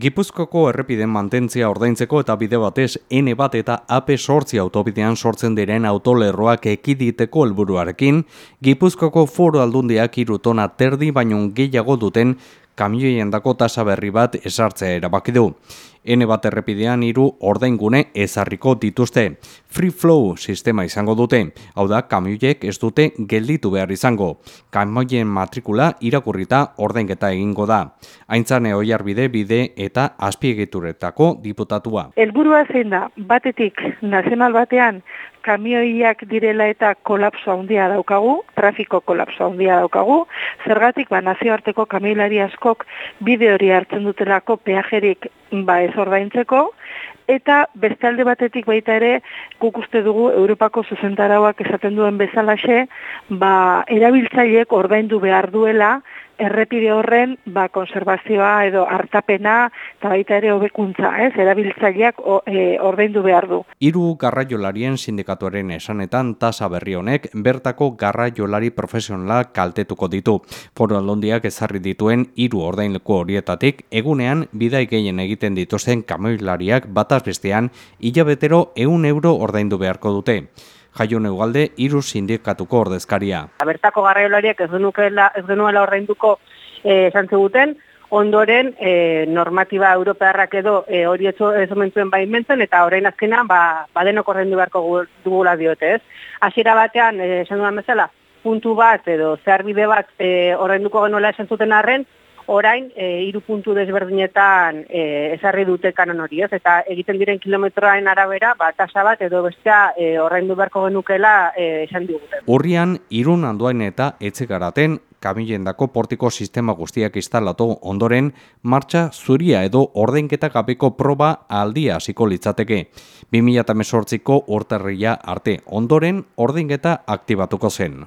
Gipuzkoko errepiden mantentzia ordaintzeko eta bide batez N bat eta AP sortzi autobidean sortzen diren autolerroak ekiditeko helburuarekin, Gipuzkoko foro aldundiak irutona terdi baino gehiago duten kamioien dako tasa berri bat esartzea erabaki du. N bat errepidean hiru ordaingune ezarriko dituzte. Free flow sistema izango dute. Hau da, kamioiek ez dute gelditu behar izango. Kamioien matrikula irakurrita ordainketa egingo da. Aintzane oiarbide bide eta azpiegeturetako diputatua. Elburua zein da, batetik nazional batean kamioiak direla eta kolapso handia daukagu, trafiko kolapso handia daukagu, zergatik ba nazioarteko kamioilari askok bide hori hartzen dutelako peajerik ba ez ordaintzeko, eta beste alde batetik baita ere guk uste dugu Europako zuzentarauak esaten duen bezalaxe, ba erabiltzaileek ordaindu behar duela errepide horren ba, konservazioa edo hartapena eta baita ere hobekuntza, ez? Erabiltzaileak e, ordaindu behar du. Hiru garraiolarien sindikatuaren esanetan tasa berri honek bertako garraiolari profesionala kaltetuko ditu. Foro Aldondiak ezarri dituen hiru ordainleku horietatik egunean bidai gehien egiten dituzten kamioilariak bataz bestean hilabetero 100 euro ordaindu beharko dute jaio neugalde hiru sindikatuko ordezkaria. Bertako garraiolariak ez genuela ez genuela ordainduko eh esan ziguten ondoren e, normatiba europearrak edo e, hori ez omentzuen baimentzen eta orain azkena ba, badenok ordaindu beharko dugula diote ez. Hasiera batean esan duan bezala puntu bat edo zerbide bat e, ordainduko genuela esan zuten arren orain e, hiru puntu desberdinetan e, ezarri dute kanon hori, ez? Eta egiten diren kilometroaren arabera, ba tasa bat edo bestea e, orraindu beharko genukela e, esan digute. Urrian irun andoain eta etxe garaten kamilendako portiko sistema guztiak instalatu ondoren martxa zuria edo ordainketa gabeko proba aldia hasiko litzateke. 2018ko urtarria arte ondoren ordainketa aktibatuko zen.